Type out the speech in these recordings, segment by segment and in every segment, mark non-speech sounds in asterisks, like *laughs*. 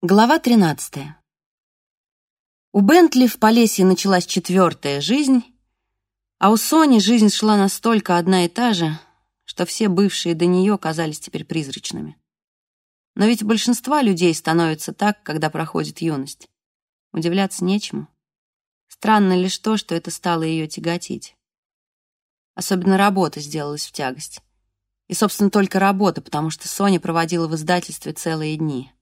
Глава 13. У Бентли в Полесье началась четвертая жизнь, а у Сони жизнь шла настолько одна и та же, что все бывшие до нее казались теперь призрачными. Но ведь большинства людей становится так, когда проходит юность. Удивляться нечему. Странно лишь то, что это стало ее тяготить. Особенно работа сделалась в тягость. И, собственно, только работа, потому что Соня проводила в издательстве целые дни —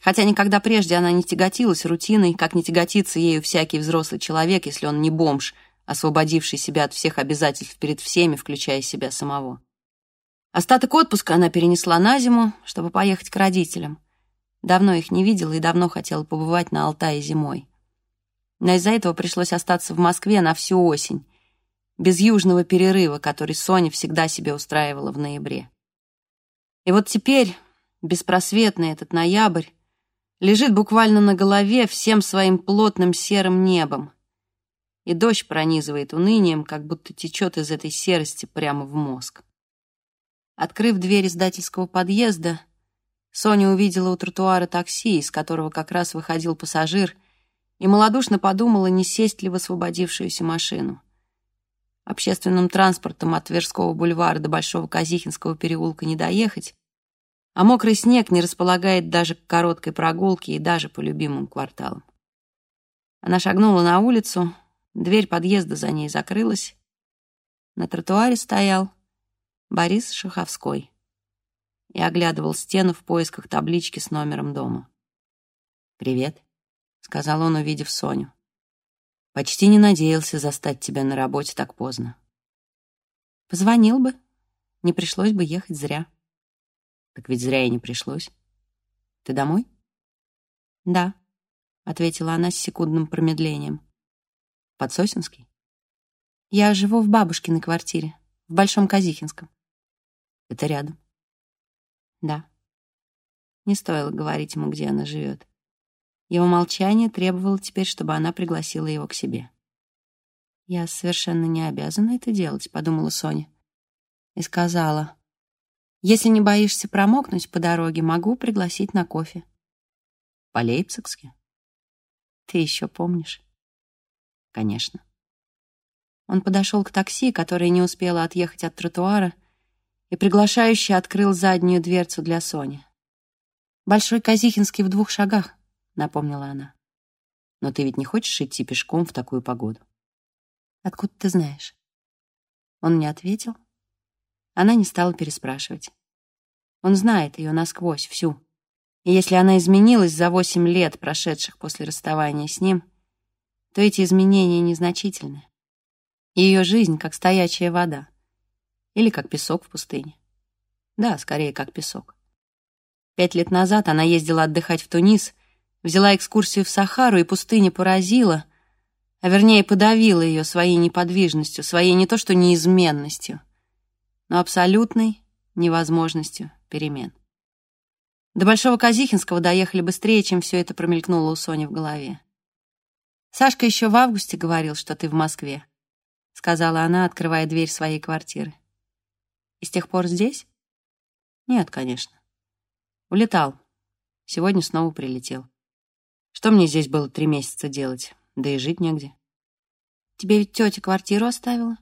Хотя никогда прежде она не тяготилась рутиной, как не тяготится ею всякий взрослый человек, если он не бомж, освободивший себя от всех обязательств перед всеми, включая себя самого. Остаток отпуска она перенесла на зиму, чтобы поехать к родителям. Давно их не видела и давно хотела побывать на Алтае зимой. Но из-за этого пришлось остаться в Москве на всю осень, без южного перерыва, который Соня всегда себе устраивала в ноябре. И вот теперь, беспросветный этот ноябрь, лежит буквально на голове всем своим плотным серым небом. И дождь пронизывает унынием, как будто течет из этой серости прямо в мозг. Открыв дверь издательского подъезда, Соня увидела у тротуара такси, из которого как раз выходил пассажир, и малодушно подумала, не сесть ли в освободившуюся машину. Общественным транспортом от Тверского бульвара до Большого Казихинского переулка не доехать, а мокрый снег не располагает даже к короткой прогулке и даже по любимым кварталам. Она шагнула на улицу, дверь подъезда за ней закрылась. На тротуаре стоял Борис Шаховской и оглядывал стену в поисках таблички с номером дома. «Привет», — сказал он, увидев Соню. «Почти не надеялся застать тебя на работе так поздно». «Позвонил бы, не пришлось бы ехать зря». Так ведь зря и не пришлось. Ты домой? Да, ответила она с секундным промедлением. Подсосинский? Я живу в бабушкиной квартире, в Большом Казихинском. Это рядом? Да. Не стоило говорить ему, где она живет. Его молчание требовало теперь, чтобы она пригласила его к себе. «Я совершенно не обязана это делать», — подумала Соня. И сказала, если не боишься промокнуть по дороге, могу пригласить на кофе. По-лейпцигски? Ты еще помнишь? Конечно. Он подошел к такси, которое не успело отъехать от тротуара, и приглашающе открыл заднюю дверцу для Сони. «Большой Казихинский в двух шагах», — напомнила она. «Но ты ведь не хочешь идти пешком в такую погоду?» «Откуда ты знаешь?» Он не ответил, она не стала переспрашивать. Он знает ее насквозь, всю. И если она изменилась за восемь лет, прошедших после расставания с ним, то эти изменения незначительны. Ее жизнь как стоячая вода. Или как песок в пустыне. Да, скорее, как песок. Пять лет назад она ездила отдыхать в Тунис, взяла экскурсию в Сахару, и пустыня поразила, а вернее подавила ее своей неподвижностью, своей не то что неизменностью — но абсолютной невозможностью перемен. До Большого Казихинского доехали быстрее, чем все это промелькнуло у Сони в голове. «Сашка еще в августе говорил, что ты в Москве», — сказала она, открывая дверь своей квартиры. «И с тех пор здесь?» «Нет, конечно. Улетал. Сегодня снова прилетел. Что мне здесь было три месяца делать? Да и жить негде». «Тебе ведь тетя квартиру оставила?»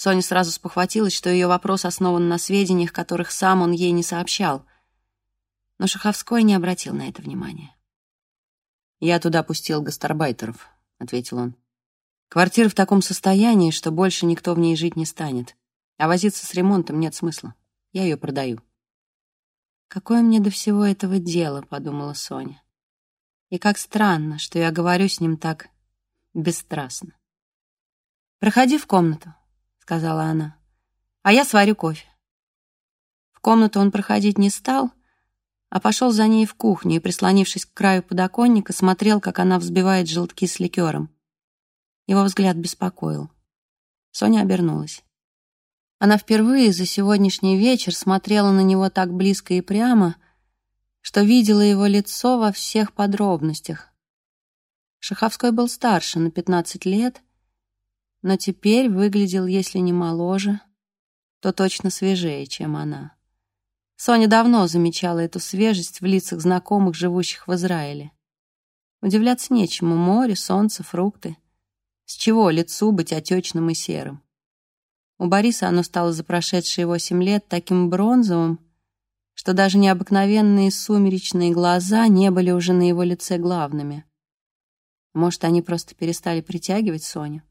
Соня сразу спохватилась, что ее вопрос основан на сведениях, которых сам он ей не сообщал. Но Шаховской не обратил на это внимания. «Я туда пустил гастарбайтеров», — ответил он. «Квартира в таком состоянии, что больше никто в ней жить не станет. А возиться с ремонтом нет смысла. Я ее продаю». «Какое мне до всего этого дело?» — подумала Соня. «И как странно, что я говорю с ним так бесстрастно. Проходи в комнату сказала она. «А я сварю кофе». В комнату он проходить не стал, а пошел за ней в кухню и, прислонившись к краю подоконника, смотрел, как она взбивает желтки с ликером. Его взгляд беспокоил. Соня обернулась. Она впервые за сегодняшний вечер смотрела на него так близко и прямо, что видела его лицо во всех подробностях. Шаховской был старше на пятнадцать лет — но теперь выглядел, если не моложе, то точно свежее, чем она. Соня давно замечала эту свежесть в лицах знакомых, живущих в Израиле. Удивляться нечему. Море, солнце, фрукты. С чего лицу быть отечным и серым? У Бориса оно стало за прошедшие восемь лет таким бронзовым, что даже необыкновенные сумеречные глаза не были уже на его лице главными. Может, они просто перестали притягивать Соню?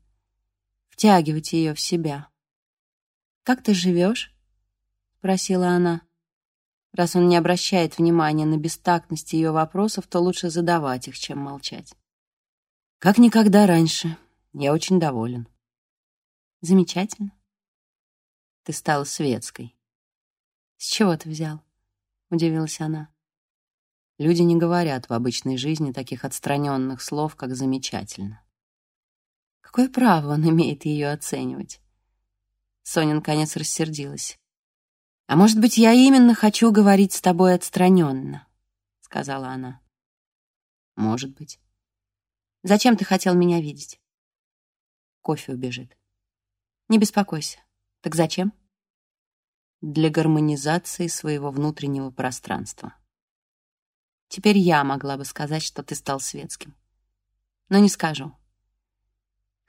Втягивать ее в себя. «Как ты живешь?» — спросила она. Раз он не обращает внимания на бестактность ее вопросов, то лучше задавать их, чем молчать. «Как никогда раньше. Я очень доволен». «Замечательно. Ты стала светской». «С чего ты взял?» — удивилась она. Люди не говорят в обычной жизни таких отстраненных слов, как «замечательно». Какое право он имеет ее оценивать? Соня наконец рассердилась. «А может быть, я именно хочу говорить с тобой отстраненно?» — сказала она. «Может быть. Зачем ты хотел меня видеть?» Кофе убежит. «Не беспокойся. Так зачем?» «Для гармонизации своего внутреннего пространства». Теперь я могла бы сказать, что ты стал светским. Но не скажу.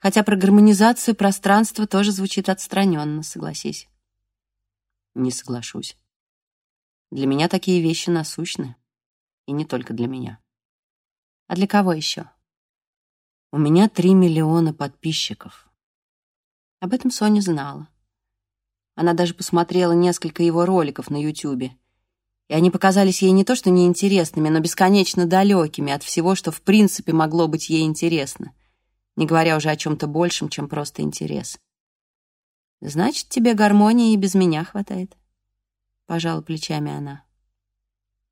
Хотя про гармонизацию пространства тоже звучит отстраненно, согласись. Не соглашусь. Для меня такие вещи насущны. И не только для меня. А для кого еще? У меня три миллиона подписчиков. Об этом Соня знала. Она даже посмотрела несколько его роликов на Ютубе. И они показались ей не то что неинтересными, но бесконечно далекими от всего, что в принципе могло быть ей интересно не говоря уже о чем-то большем, чем просто интерес. «Значит, тебе гармонии и без меня хватает?» — пожала плечами она.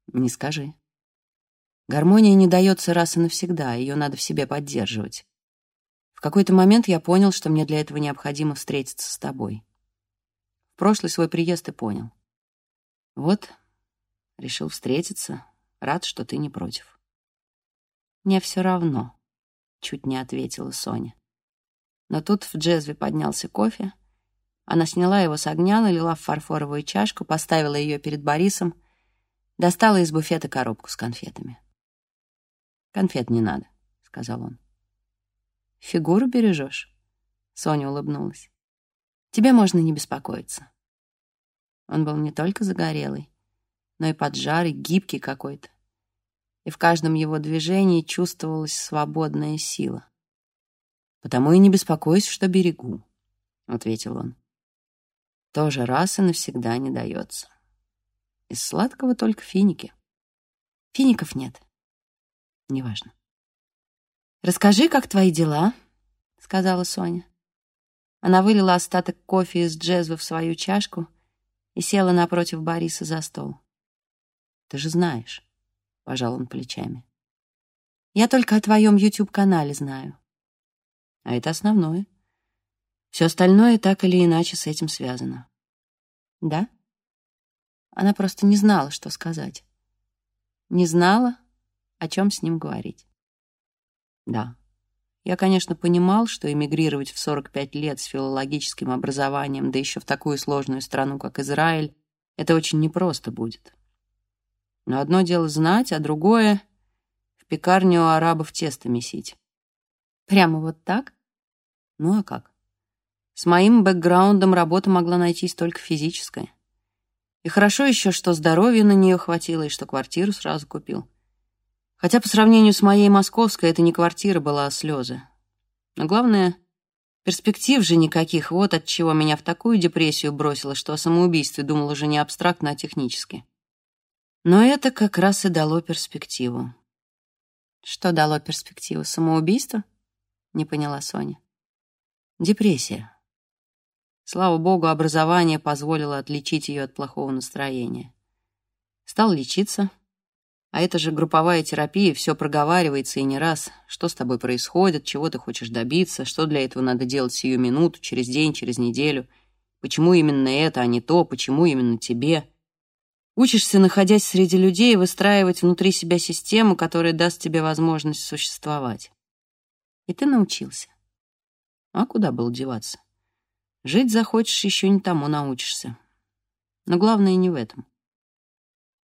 «Не скажи. Гармония не дается раз и навсегда, ее надо в себе поддерживать. В какой-то момент я понял, что мне для этого необходимо встретиться с тобой. В прошлый свой приезд ты понял. Вот, решил встретиться, рад, что ты не против. Мне все равно». Чуть не ответила Соня. Но тут в джезве поднялся кофе. Она сняла его с огня, налила в фарфоровую чашку, поставила ее перед Борисом, достала из буфета коробку с конфетами. «Конфет не надо», — сказал он. «Фигуру бережешь?» Соня улыбнулась. «Тебе можно не беспокоиться». Он был не только загорелый, но и поджарый, гибкий какой-то и в каждом его движении чувствовалась свободная сила. «Потому и не беспокойся, что берегу», — ответил он. «Тоже раз и навсегда не дается. Из сладкого только финики. Фиников нет. Неважно». «Расскажи, как твои дела?» — сказала Соня. Она вылила остаток кофе из джезвы в свою чашку и села напротив Бориса за стол. «Ты же знаешь, пожал он плечами. Я только о твоем YouTube-канале знаю. А это основное. Все остальное так или иначе с этим связано. Да? Она просто не знала, что сказать. Не знала, о чем с ним говорить. Да. Я, конечно, понимал, что эмигрировать в 45 лет с филологическим образованием, да еще в такую сложную страну, как Израиль, это очень непросто будет. Но одно дело знать, а другое — в пекарню арабов тесто месить. Прямо вот так? Ну а как? С моим бэкграундом работа могла найтись только физическая. И хорошо еще, что здоровья на нее хватило и что квартиру сразу купил. Хотя по сравнению с моей московской это не квартира была, а слезы. Но главное, перспектив же никаких, вот от чего меня в такую депрессию бросило, что о самоубийстве думал уже не абстрактно, а технически. Но это как раз и дало перспективу. Что дало перспективу? Самоубийство? Не поняла Соня. Депрессия. Слава богу, образование позволило отличить ее от плохого настроения. Стал лечиться, а это же групповая терапия, все проговаривается и не раз. Что с тобой происходит, чего ты хочешь добиться, что для этого надо делать сию минуту, через день, через неделю. Почему именно это, а не то, почему именно тебе. Учишься, находясь среди людей, выстраивать внутри себя систему, которая даст тебе возможность существовать. И ты научился. А куда было деваться? Жить захочешь, еще не тому научишься. Но главное не в этом.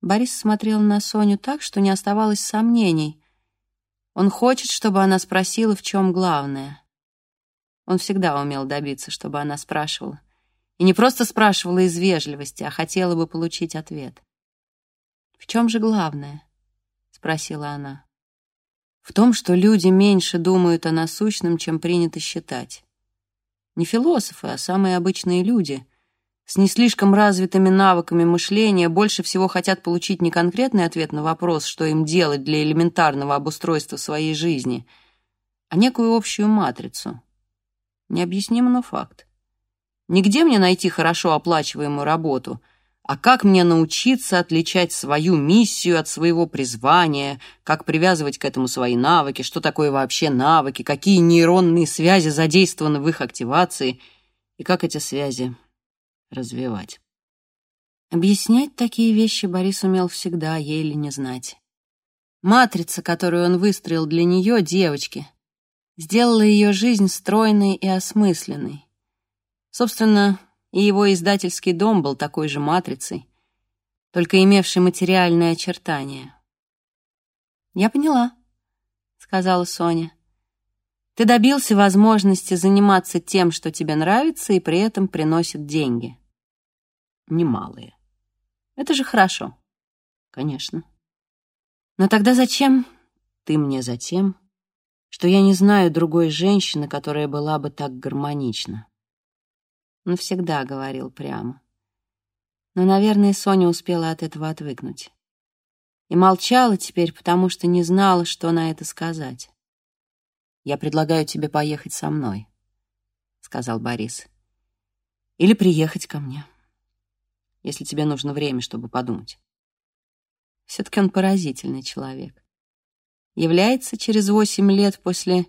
Борис смотрел на Соню так, что не оставалось сомнений. Он хочет, чтобы она спросила, в чем главное. Он всегда умел добиться, чтобы она спрашивала. И не просто спрашивала из вежливости, а хотела бы получить ответ. «В чем же главное?» — спросила она. «В том, что люди меньше думают о насущном, чем принято считать. Не философы, а самые обычные люди — с не слишком развитыми навыками мышления больше всего хотят получить не конкретный ответ на вопрос, что им делать для элементарного обустройства своей жизни, а некую общую матрицу. Необъяснимо, но факт. Нигде мне найти хорошо оплачиваемую работу, а как мне научиться отличать свою миссию от своего призвания, как привязывать к этому свои навыки, что такое вообще навыки, какие нейронные связи задействованы в их активации и как эти связи развивать. Объяснять такие вещи Борис умел всегда, ей или не знать. Матрица, которую он выстроил для нее, девочки, сделала ее жизнь стройной и осмысленной. Собственно, и его издательский дом был такой же матрицей, только имевшей материальные очертания. «Я поняла», — сказала Соня. «Ты добился возможности заниматься тем, что тебе нравится, и при этом приносит деньги» немалые. Это же хорошо. Конечно. Но тогда зачем ты мне за тем, что я не знаю другой женщины, которая была бы так гармонична? Он всегда говорил прямо. Но, наверное, Соня успела от этого отвыкнуть. И молчала теперь, потому что не знала, что на это сказать. «Я предлагаю тебе поехать со мной», — сказал Борис. «Или приехать ко мне» если тебе нужно время, чтобы подумать. Все-таки он поразительный человек. Является через восемь лет после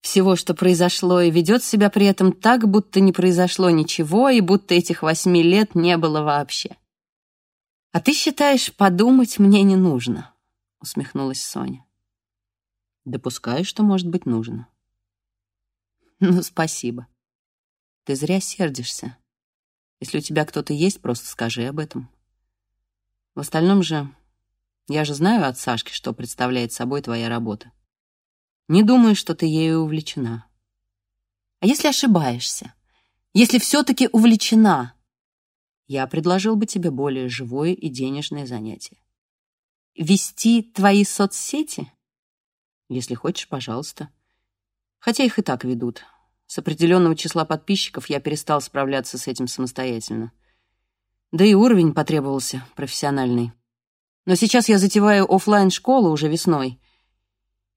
всего, что произошло, и ведет себя при этом так, будто не произошло ничего, и будто этих восьми лет не было вообще. «А ты считаешь, подумать мне не нужно?» — усмехнулась Соня. «Допускаю, что, может быть, нужно». *laughs* «Ну, спасибо. Ты зря сердишься. Если у тебя кто-то есть, просто скажи об этом. В остальном же, я же знаю от Сашки, что представляет собой твоя работа. Не думаю, что ты ею увлечена. А если ошибаешься? Если все-таки увлечена? Я предложил бы тебе более живое и денежное занятие. Вести твои соцсети? Если хочешь, пожалуйста. Хотя их и так ведут. С определенного числа подписчиков я перестал справляться с этим самостоятельно. Да и уровень потребовался профессиональный. Но сейчас я затеваю офлайн школу уже весной,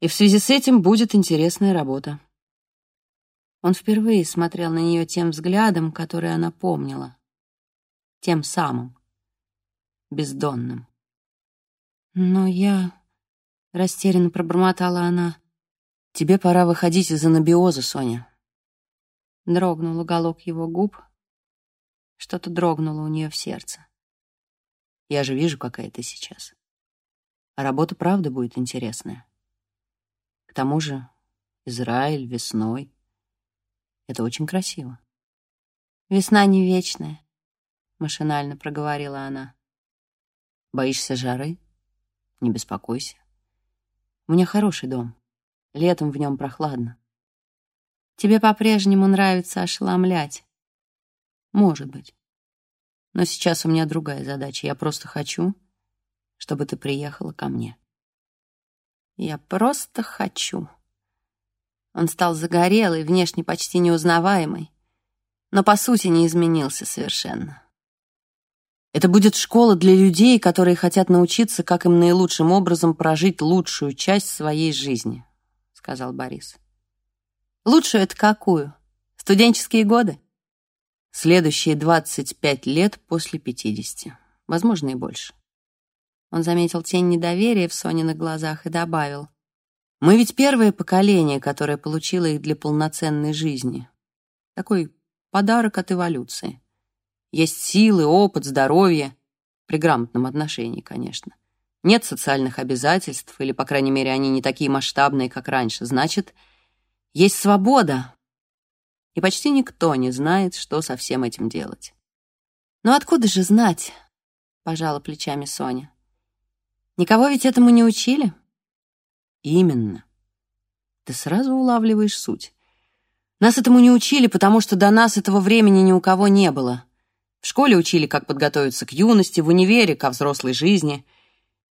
и в связи с этим будет интересная работа. Он впервые смотрел на нее тем взглядом, который она помнила. Тем самым. Бездонным. «Но я...» — растерянно пробормотала она. «Тебе пора выходить из анабиоза, Соня. Дрогнул уголок его губ. Что-то дрогнуло у нее в сердце. Я же вижу, какая ты сейчас. А работа правда будет интересная. К тому же Израиль весной. Это очень красиво. Весна не вечная, машинально проговорила она. Боишься жары? Не беспокойся. У меня хороший дом. Летом в нем прохладно. Тебе по-прежнему нравится ошеломлять. Может быть. Но сейчас у меня другая задача. Я просто хочу, чтобы ты приехала ко мне. Я просто хочу. Он стал загорелый, внешне почти неузнаваемый, но по сути не изменился совершенно. Это будет школа для людей, которые хотят научиться, как им наилучшим образом прожить лучшую часть своей жизни, сказал Борис. Лучшую это какую? Студенческие годы? Следующие 25 лет после 50. Возможно, и больше. Он заметил тень недоверия в Сониных глазах и добавил. «Мы ведь первое поколение, которое получило их для полноценной жизни. Такой подарок от эволюции. Есть силы, опыт, здоровье. При грамотном отношении, конечно. Нет социальных обязательств, или, по крайней мере, они не такие масштабные, как раньше. Значит, — есть свобода, и почти никто не знает, что со всем этим делать. Но откуда же знать, — пожала плечами Соня. «Никого ведь этому не учили?» «Именно. Ты сразу улавливаешь суть. Нас этому не учили, потому что до нас этого времени ни у кого не было. В школе учили, как подготовиться к юности, в универе, ко взрослой жизни.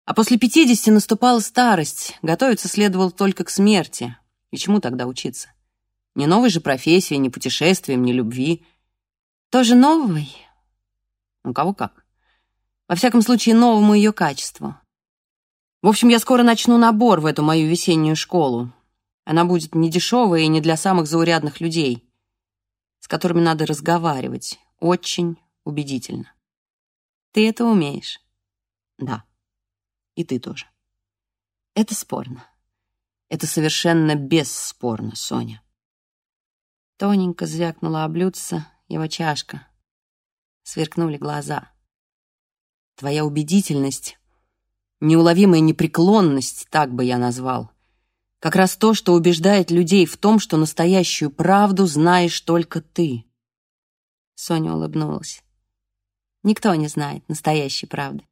А после пятидесяти наступала старость, готовиться следовало только к смерти. И чему тогда учиться? Ни новой же профессии, ни путешествиям, ни любви. Тоже новой? У кого как. Во всяком случае, новому ее качеству. В общем, я скоро начну набор в эту мою весеннюю школу. Она будет не дешевая и не для самых заурядных людей, с которыми надо разговаривать очень убедительно. Ты это умеешь? Да. И ты тоже. Это спорно. Это совершенно бесспорно, Соня. Тоненько звякнула о блюдце его чашка. Сверкнули глаза. Твоя убедительность, неуловимая непреклонность, так бы я назвал — как раз то, что убеждает людей в том, что настоящую правду знаешь только ты. Соня улыбнулась. Никто не знает настоящей правды.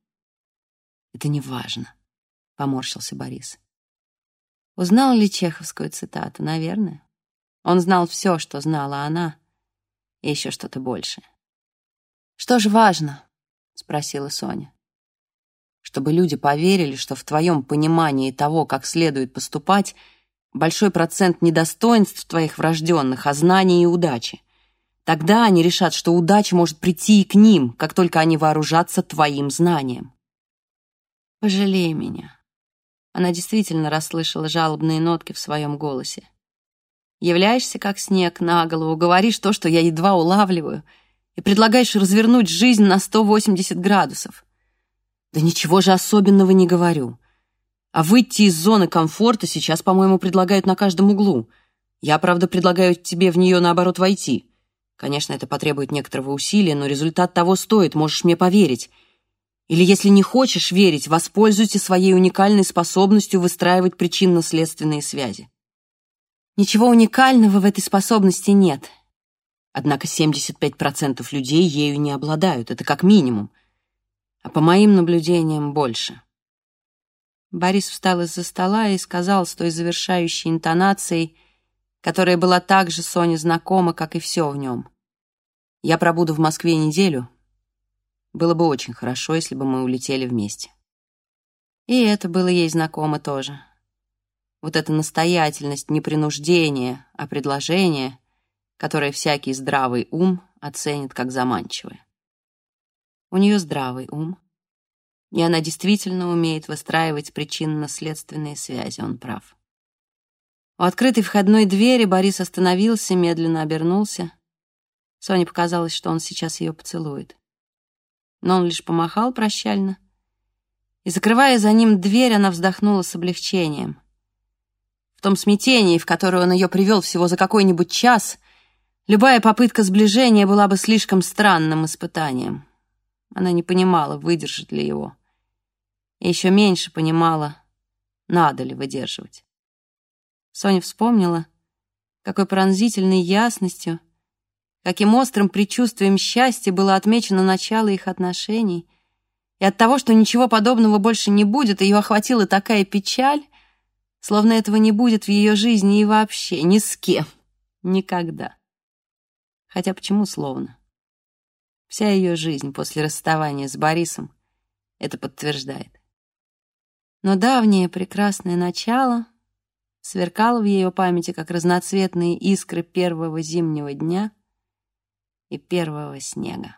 Это не важно, поморщился Борис. Узнал ли чеховскую цитату? Наверное. Он знал все, что знала она, и еще что-то большее. «Что же важно?» — спросила Соня чтобы люди поверили, что в твоем понимании того, как следует поступать, большой процент недостоинств твоих врожденных, а знаний и удачи. Тогда они решат, что удача может прийти и к ним, как только они вооружатся твоим знанием. Пожалей меня. Она действительно расслышала жалобные нотки в своем голосе. Являешься, как снег, на голову, говоришь то, что я едва улавливаю, и предлагаешь развернуть жизнь на 180 градусов. Да ничего же особенного не говорю. А выйти из зоны комфорта сейчас, по-моему, предлагают на каждом углу. Я, правда, предлагаю тебе в нее, наоборот, войти. Конечно, это потребует некоторого усилия, но результат того стоит, можешь мне поверить. Или если не хочешь верить, воспользуйся своей уникальной способностью выстраивать причинно-следственные связи. Ничего уникального в этой способности нет. Однако 75% людей ею не обладают, это как минимум а по моим наблюдениям больше. Борис встал из-за стола и сказал с той завершающей интонацией, которая была так же Соне знакома, как и все в нем. «Я пробуду в Москве неделю. Было бы очень хорошо, если бы мы улетели вместе». И это было ей знакомо тоже. Вот эта настоятельность, не принуждение, а предложение, которое всякий здравый ум оценит как заманчивое. У нее здравый ум, и она действительно умеет выстраивать причинно-следственные связи, он прав. У открытой входной двери Борис остановился, медленно обернулся. Соне показалось, что он сейчас ее поцелует. Но он лишь помахал прощально. И, закрывая за ним дверь, она вздохнула с облегчением. В том смятении, в которое он ее привел всего за какой-нибудь час, любая попытка сближения была бы слишком странным испытанием. Она не понимала, выдержит ли его. И еще меньше понимала, надо ли выдерживать. Соня вспомнила, какой пронзительной ясностью, каким острым предчувствием счастья было отмечено начало их отношений, и от того, что ничего подобного больше не будет, ее охватила такая печаль, словно этого не будет в ее жизни и вообще, ни с кем, никогда. Хотя почему словно? Вся ее жизнь после расставания с Борисом это подтверждает. Но давнее прекрасное начало сверкало в ее памяти, как разноцветные искры первого зимнего дня и первого снега.